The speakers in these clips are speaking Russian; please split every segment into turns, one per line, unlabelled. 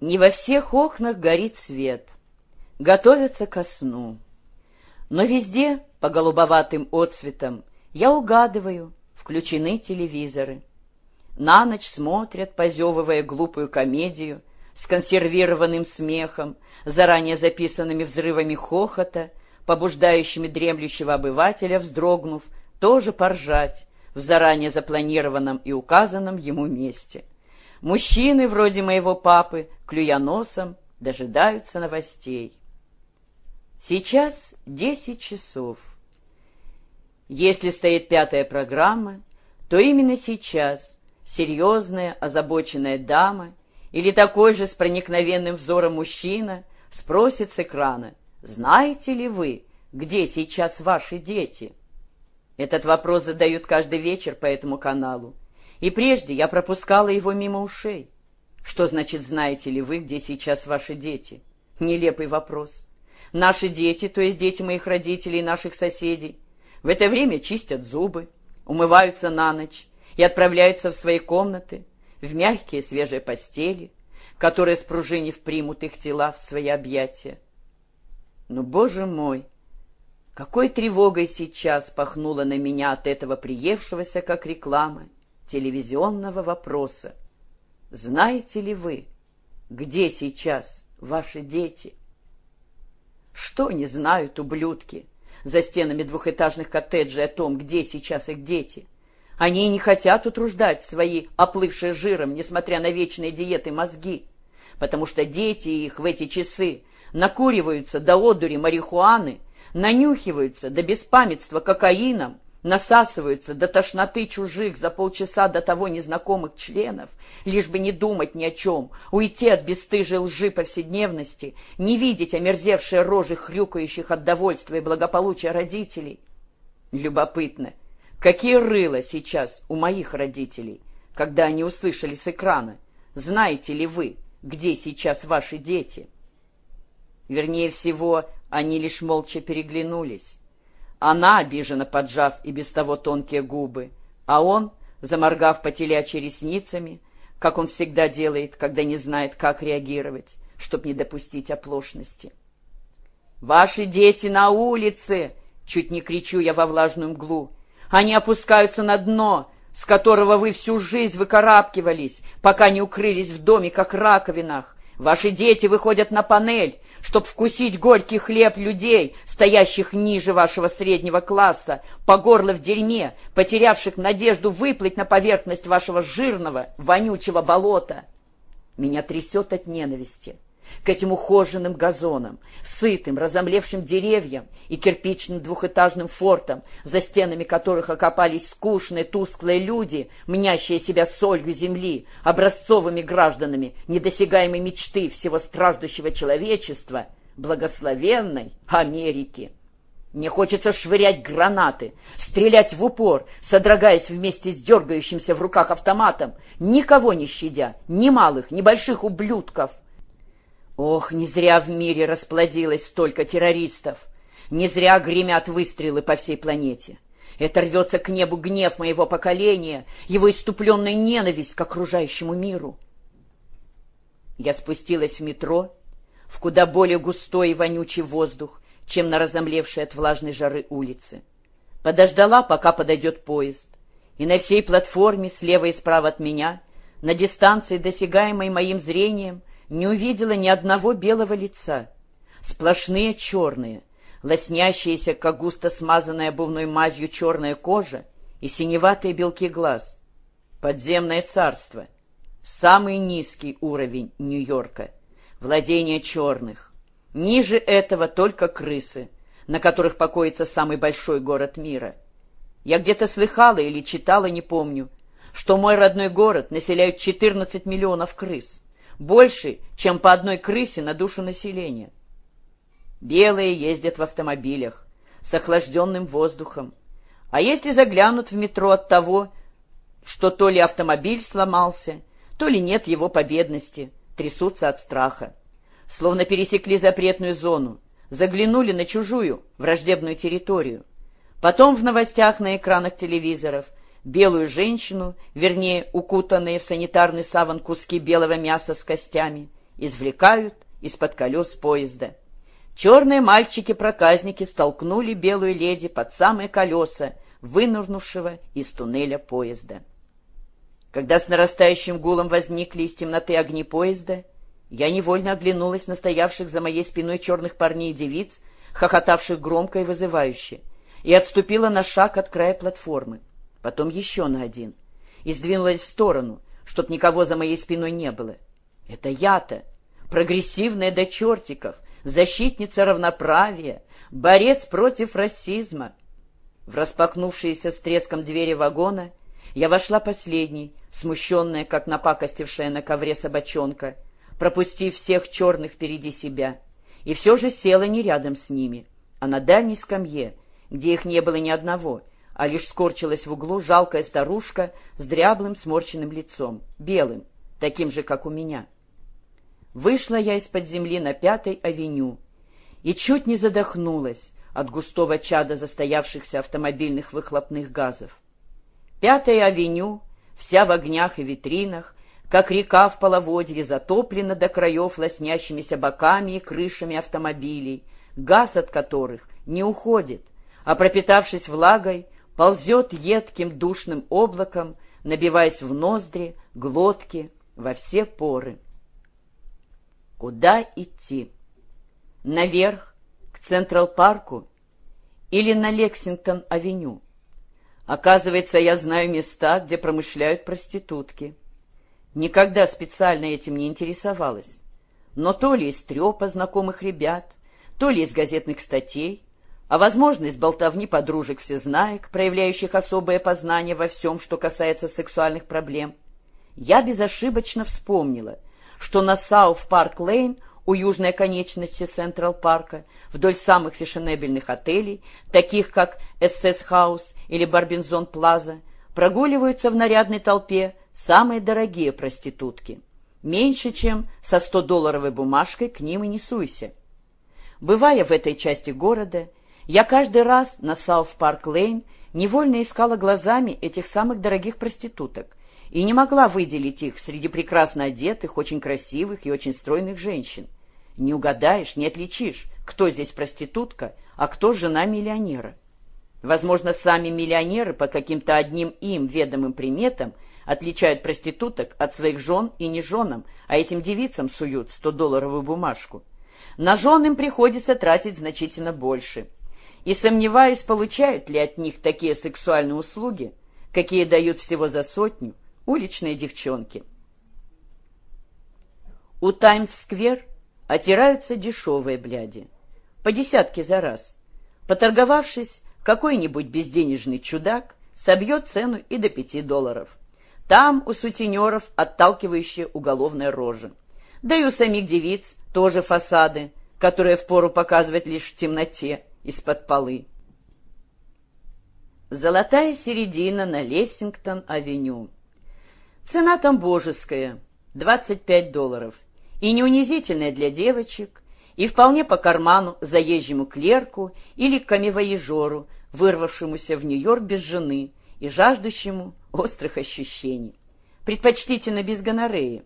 Не во всех окнах горит свет, готовятся ко сну. Но везде, по голубоватым отцветам, я угадываю, включены телевизоры. На ночь смотрят, позевывая глупую комедию, с консервированным смехом, заранее записанными взрывами хохота, побуждающими дремлющего обывателя, вздрогнув, тоже поржать в заранее запланированном и указанном ему месте. Мужчины, вроде моего папы, клюя носом, дожидаются новостей. Сейчас десять часов. Если стоит пятая программа, то именно сейчас серьезная, озабоченная дама или такой же с проникновенным взором мужчина спросит с экрана, знаете ли вы, где сейчас ваши дети? Этот вопрос задают каждый вечер по этому каналу, и прежде я пропускала его мимо ушей. Что значит «знаете ли вы, где сейчас ваши дети»? Нелепый вопрос. Наши дети, то есть дети моих родителей и наших соседей, в это время чистят зубы, умываются на ночь и отправляются в свои комнаты, в мягкие свежие постели, которые спружинив примут их тела в свои объятия. Но, боже мой, какой тревогой сейчас пахнуло на меня от этого приевшегося, как реклама, телевизионного вопроса. Знаете ли вы, где сейчас ваши дети? Что не знают ублюдки за стенами двухэтажных коттеджей о том, где сейчас их дети? Они не хотят утруждать свои оплывшие жиром, несмотря на вечные диеты, мозги, потому что дети их в эти часы накуриваются до одури марихуаны, нанюхиваются до беспамятства кокаином, насасываются до тошноты чужих за полчаса до того незнакомых членов, лишь бы не думать ни о чем, уйти от бесстыжей лжи повседневности, не видеть омерзевшие рожи хрюкающих от довольства и благополучия родителей. Любопытно, какие рыла сейчас у моих родителей, когда они услышали с экрана, знаете ли вы, где сейчас ваши дети? Вернее всего, они лишь молча переглянулись. Она, обиженно поджав и без того тонкие губы, а он, заморгав по телячьи ресницами, как он всегда делает, когда не знает, как реагировать, чтоб не допустить оплошности. «Ваши дети на улице!» — чуть не кричу я во влажную мглу. «Они опускаются на дно, с которого вы всю жизнь выкарабкивались, пока не укрылись в доме, как раковинах. Ваши дети выходят на панель, чтоб вкусить горький хлеб людей, стоящих ниже вашего среднего класса, по горло в дерьме, потерявших надежду выплыть на поверхность вашего жирного, вонючего болота. Меня трясет от ненависти к этим ухоженным газонам, сытым, разомлевшим деревьям и кирпичным двухэтажным фортам, за стенами которых окопались скучные, тусклые люди, мнящие себя солью земли, образцовыми гражданами недосягаемой мечты всего страждущего человечества, благословенной Америки. Мне хочется швырять гранаты, стрелять в упор, содрогаясь вместе с дергающимся в руках автоматом, никого не щадя, ни малых, ни больших ублюдков — Ох, не зря в мире расплодилось столько террористов. Не зря гремят выстрелы по всей планете. Это рвется к небу гнев моего поколения, его иступленная ненависть к окружающему миру. Я спустилась в метро, в куда более густой и вонючий воздух, чем на разомлевшей от влажной жары улице. Подождала, пока подойдет поезд, и на всей платформе, слева и справа от меня, на дистанции, досягаемой моим зрением, не увидела ни одного белого лица. Сплошные черные, лоснящиеся, как густо смазанная обувной мазью черная кожа и синеватые белки глаз. Подземное царство. Самый низкий уровень Нью-Йорка. Владение черных. Ниже этого только крысы, на которых покоится самый большой город мира. Я где-то слыхала или читала, не помню, что мой родной город населяют 14 миллионов крыс больше, чем по одной крысе на душу населения. Белые ездят в автомобилях с охлажденным воздухом. А если заглянут в метро от того, что то ли автомобиль сломался, то ли нет его победности, трясутся от страха. Словно пересекли запретную зону, заглянули на чужую, враждебную территорию. Потом в новостях на экранах телевизоров белую женщину, вернее, укутанные в санитарный саван куски белого мяса с костями, извлекают из-под колес поезда. Черные мальчики-проказники столкнули белую леди под самые колеса, вынырнувшего из туннеля поезда. Когда с нарастающим гулом возникли из темноты огни поезда, я невольно оглянулась на стоявших за моей спиной черных парней и девиц, хохотавших громко и вызывающе, и отступила на шаг от края платформы, потом еще на один, и сдвинулась в сторону, чтоб никого за моей спиной не было. Это я-то, прогрессивная до чертиков, защитница равноправия, борец против расизма. В распахнувшиеся с треском двери вагона я вошла последней, смущенная, как напакостившая на ковре собачонка, пропустив всех черных впереди себя, и все же села не рядом с ними, а на дальней скамье, где их не было ни одного, а лишь скорчилась в углу жалкая старушка с дряблым сморщенным лицом, белым, таким же, как у меня. Вышла я из-под земли на Пятой авеню и чуть не задохнулась от густого чада застоявшихся автомобильных выхлопных газов. Пятая авеню, вся в огнях и витринах, как река в половодье, затоплена до краев лоснящимися боками и крышами автомобилей, газ от которых не уходит, а, пропитавшись влагой, ползет едким душным облаком, набиваясь в ноздри, глотки, во все поры. Куда идти? Наверх, к Централ-парку или на Лексингтон-авеню? Оказывается, я знаю места, где промышляют проститутки. Никогда специально этим не интересовалась. Но то ли из трепа знакомых ребят, то ли из газетных статей, а, возможно, из болтовни подружек-всезнаек, проявляющих особое познание во всем, что касается сексуальных проблем, я безошибочно вспомнила, что на Сауф-Парк-Лейн у южной оконечности Централ-парка, вдоль самых фешенебельных отелей, таких как Эссекс-хаус или Барбизон-плаза, прогуливаются в нарядной толпе самые дорогие проститутки. Меньше, чем со 100-долларовой бумажкой к ним и не суйся. Бывая в этой части города, я каждый раз на Сауф-Парк-Лейн невольно искала глазами этих самых дорогих проституток и не могла выделить их среди прекрасно одетых, очень красивых и очень стройных женщин. Не угадаешь, не отличишь, кто здесь проститутка, а кто жена миллионера. Возможно, сами миллионеры по каким-то одним им ведомым приметам отличают проституток от своих жен и не женам, а этим девицам суют 100-долларовую бумажку. На жен им приходится тратить значительно больше. И сомневаюсь, получают ли от них такие сексуальные услуги, какие дают всего за сотню уличные девчонки. У Таймс-сквер отираются дешевые бляди, по десятке за раз. Поторговавшись, какой-нибудь безденежный чудак собьет цену и до пяти долларов. Там у сутенеров отталкивающие уголовная рожа. Да и у самих девиц тоже фасады, которые впору показывать лишь в темноте из-под полы. Золотая середина на Лессингтон-авеню. Цена там божеская, 25 долларов и не унизительная для девочек, и вполне по карману заезжему клерку или камевоежору, вырвавшемуся в Нью-Йорк без жены и жаждущему острых ощущений. Предпочтительно без гонореи.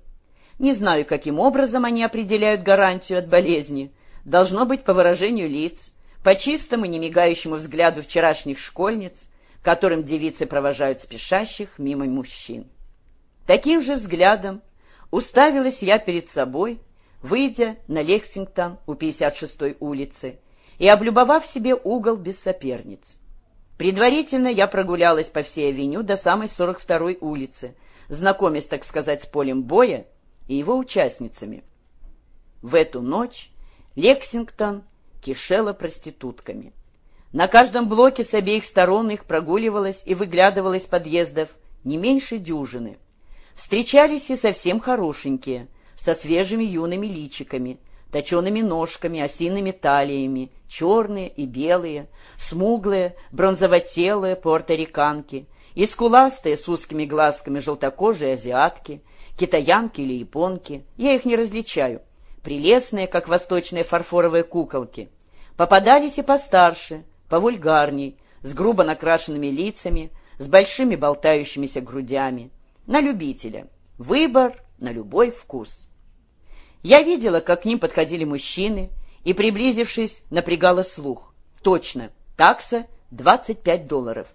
Не знаю, каким образом они определяют гарантию от болезни. Должно быть по выражению лиц, по чистому, немигающему взгляду вчерашних школьниц, которым девицы провожают спешащих мимо мужчин. Таким же взглядом Уставилась я перед собой, выйдя на Лексингтон у 56-й улицы и облюбовав себе угол без соперниц. Предварительно я прогулялась по всей авеню до самой 42-й улицы, знакомясь, так сказать, с полем боя и его участницами. В эту ночь Лексингтон кишела проститутками. На каждом блоке с обеих сторон их прогуливалось и выглядывало из подъездов не меньше дюжины – Встречались и совсем хорошенькие, со свежими юными личиками, точеными ножками, осиными талиями, черные и белые, смуглые, бронзовотелые порториканки, и скуластые с узкими глазками желтокожие азиатки, китаянки или японки, я их не различаю, прелестные, как восточные фарфоровые куколки. Попадались и постарше, повульгарней, с грубо накрашенными лицами, с большими болтающимися грудями, на любителя. Выбор на любой вкус. Я видела, как к ним подходили мужчины, и, приблизившись, напрягала слух. Точно, такса 25 долларов.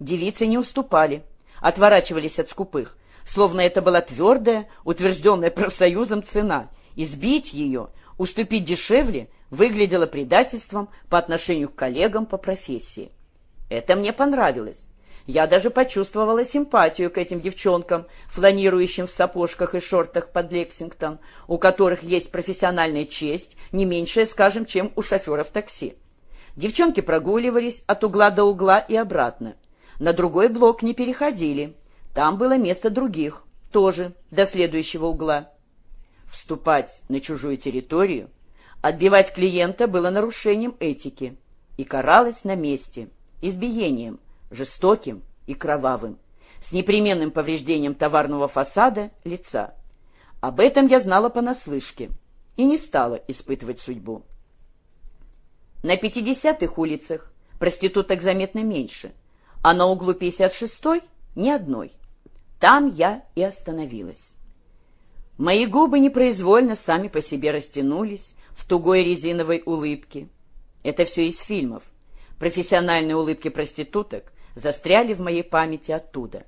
Девицы не уступали, отворачивались от скупых, словно это была твердая, утвержденная профсоюзом цена. Избить ее, уступить дешевле, выглядело предательством по отношению к коллегам по профессии. Это мне понравилось. Я даже почувствовала симпатию к этим девчонкам, фланирующим в сапожках и шортах под Лексингтон, у которых есть профессиональная честь, не меньшая, скажем, чем у шоферов такси. Девчонки прогуливались от угла до угла и обратно. На другой блок не переходили. Там было место других, тоже до следующего угла. Вступать на чужую территорию, отбивать клиента было нарушением этики и каралось на месте, избиением – жестоким и кровавым, с непременным повреждением товарного фасада лица. Об этом я знала понаслышке и не стала испытывать судьбу. На 50-х улицах проституток заметно меньше, а на углу 56-й ни одной. Там я и остановилась. Мои губы непроизвольно сами по себе растянулись в тугой резиновой улыбке. Это все из фильмов. Профессиональные улыбки проституток застряли в моей памяти оттуда.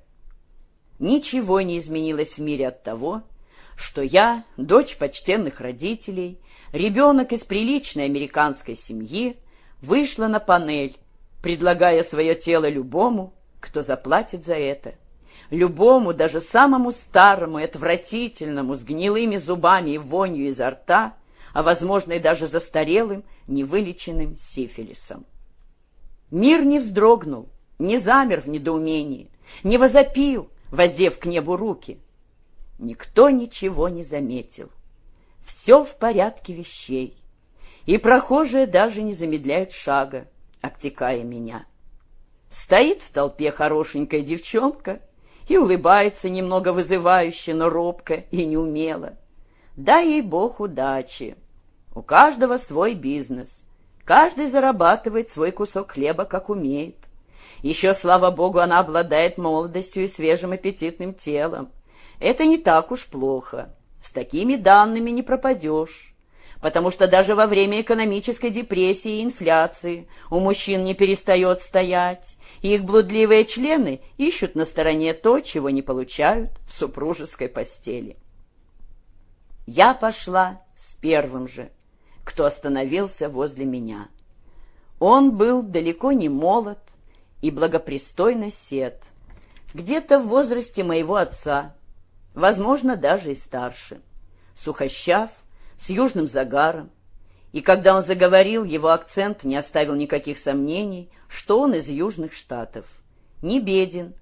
Ничего не изменилось в мире от того, что я, дочь почтенных родителей, ребенок из приличной американской семьи, вышла на панель, предлагая свое тело любому, кто заплатит за это. Любому, даже самому старому и отвратительному, с гнилыми зубами и вонью изо рта, а, возможно, и даже застарелым, невылеченным сифилисом. Мир не вздрогнул, не замер в недоумении, не возопил, воздев к небу руки. Никто ничего не заметил. Все в порядке вещей, и прохожие даже не замедляют шага, обтекая меня. Стоит в толпе хорошенькая девчонка и улыбается немного вызывающе, но робко и неумело. Дай ей Бог удачи. У каждого свой бизнес. Каждый зарабатывает свой кусок хлеба, как умеет. Еще, слава богу, она обладает молодостью и свежим аппетитным телом. Это не так уж плохо. С такими данными не пропадешь. Потому что даже во время экономической депрессии и инфляции у мужчин не перестает стоять, и их блудливые члены ищут на стороне то, чего не получают в супружеской постели. Я пошла с первым же, кто остановился возле меня. Он был далеко не молод, и благопристойно сед, где-то в возрасте моего отца, возможно, даже и старше, сухощав, с южным загаром, и когда он заговорил, его акцент не оставил никаких сомнений, что он из южных штатов. Не беден.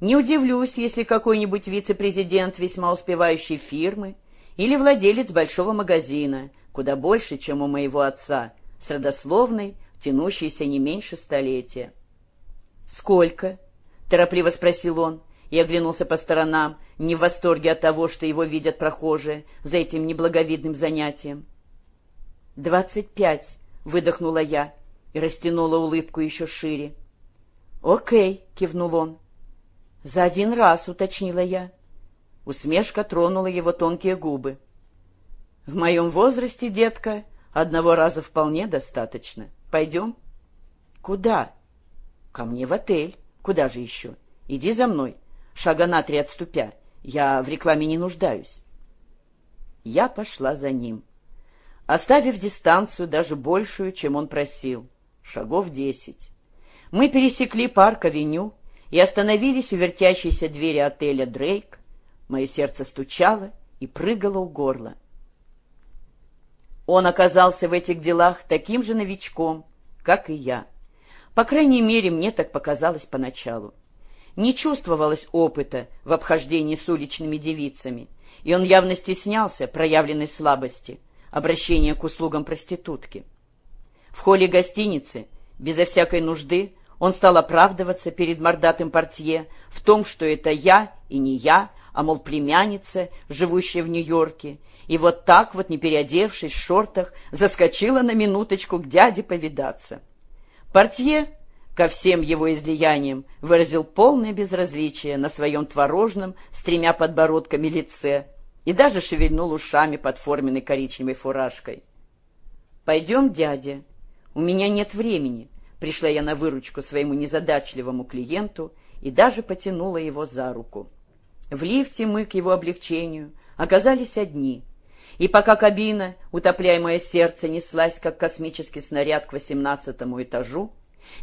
Не удивлюсь, если какой-нибудь вице-президент весьма успевающей фирмы или владелец большого магазина, куда больше, чем у моего отца, с родословной, тянущейся не меньше столетия. «Сколько?» — торопливо спросил он и оглянулся по сторонам, не в восторге от того, что его видят прохожие за этим неблаговидным занятием. «Двадцать пять», — выдохнула я и растянула улыбку еще шире. «Окей», — кивнул он. «За один раз», — уточнила я. Усмешка тронула его тонкие губы. «В моем возрасте, детка, одного раза вполне достаточно. Пойдем?» «Куда?» «Ко мне в отель. Куда же еще? Иди за мной. Шага на три отступя. Я в рекламе не нуждаюсь». Я пошла за ним, оставив дистанцию даже большую, чем он просил. Шагов десять. Мы пересекли парк-авеню и остановились у вертящейся двери отеля «Дрейк». Мое сердце стучало и прыгало у горла. Он оказался в этих делах таким же новичком, как и я. По крайней мере, мне так показалось поначалу. Не чувствовалось опыта в обхождении с уличными девицами, и он явно стеснялся проявленной слабости, обращения к услугам проститутки. В холле гостиницы, безо всякой нужды, он стал оправдываться перед мордатым портье в том, что это я и не я, а, мол, племянница, живущая в Нью-Йорке, и вот так вот, не переодевшись в шортах, заскочила на минуточку к дяде повидаться. Портье ко всем его излияниям выразил полное безразличие на своем творожном с тремя подбородками лице и даже шевельнул ушами под форменной коричневой фуражкой. «Пойдем, дядя, у меня нет времени», — пришла я на выручку своему незадачливому клиенту и даже потянула его за руку. В лифте мы к его облегчению оказались одни, и пока кабина, утопляемое сердце, неслась, как космический снаряд к восемнадцатому этажу,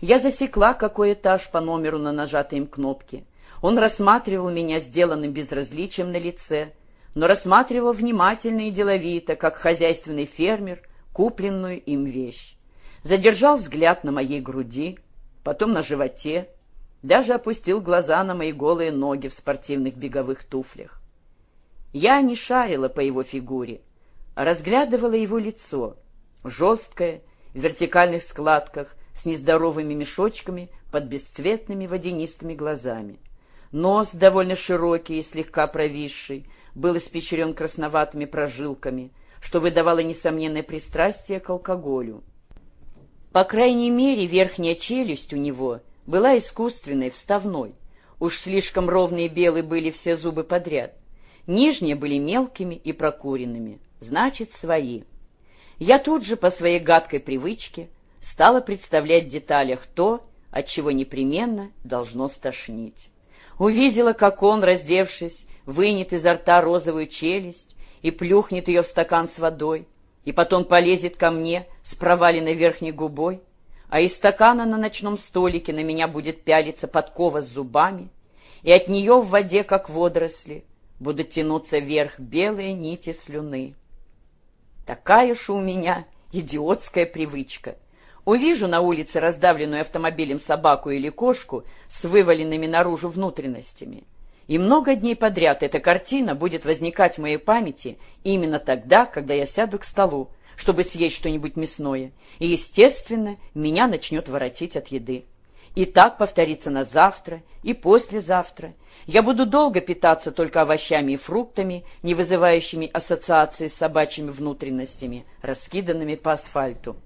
я засекла, какой этаж по номеру на нажатой им кнопке. Он рассматривал меня сделанным безразличием на лице, но рассматривал внимательно и деловито, как хозяйственный фермер, купленную им вещь. Задержал взгляд на моей груди, потом на животе, даже опустил глаза на мои голые ноги в спортивных беговых туфлях. Я не шарила по его фигуре, а разглядывала его лицо, жесткое, в вертикальных складках, с нездоровыми мешочками под бесцветными водянистыми глазами. Нос, довольно широкий и слегка провисший, был испещрен красноватыми прожилками, что выдавало несомненное пристрастие к алкоголю. По крайней мере, верхняя челюсть у него была искусственной, вставной. Уж слишком ровные белые были все зубы подряд. Нижние были мелкими и прокуренными, значит, свои. Я тут же по своей гадкой привычке стала представлять в деталях то, от чего непременно должно стошнить. Увидела, как он, раздевшись, вынет изо рта розовую челюсть и плюхнет ее в стакан с водой, и потом полезет ко мне с проваленной верхней губой, а из стакана на ночном столике на меня будет пялиться подкова с зубами, и от нее в воде, как водоросли, будут тянуться вверх белые нити слюны. Такая же у меня идиотская привычка. Увижу на улице раздавленную автомобилем собаку или кошку с вываленными наружу внутренностями. И много дней подряд эта картина будет возникать в моей памяти именно тогда, когда я сяду к столу, чтобы съесть что-нибудь мясное, и, естественно, меня начнет воротить от еды. И так повторится на завтра и послезавтра. Я буду долго питаться только овощами и фруктами, не вызывающими ассоциации с собачьими внутренностями, раскиданными по асфальту.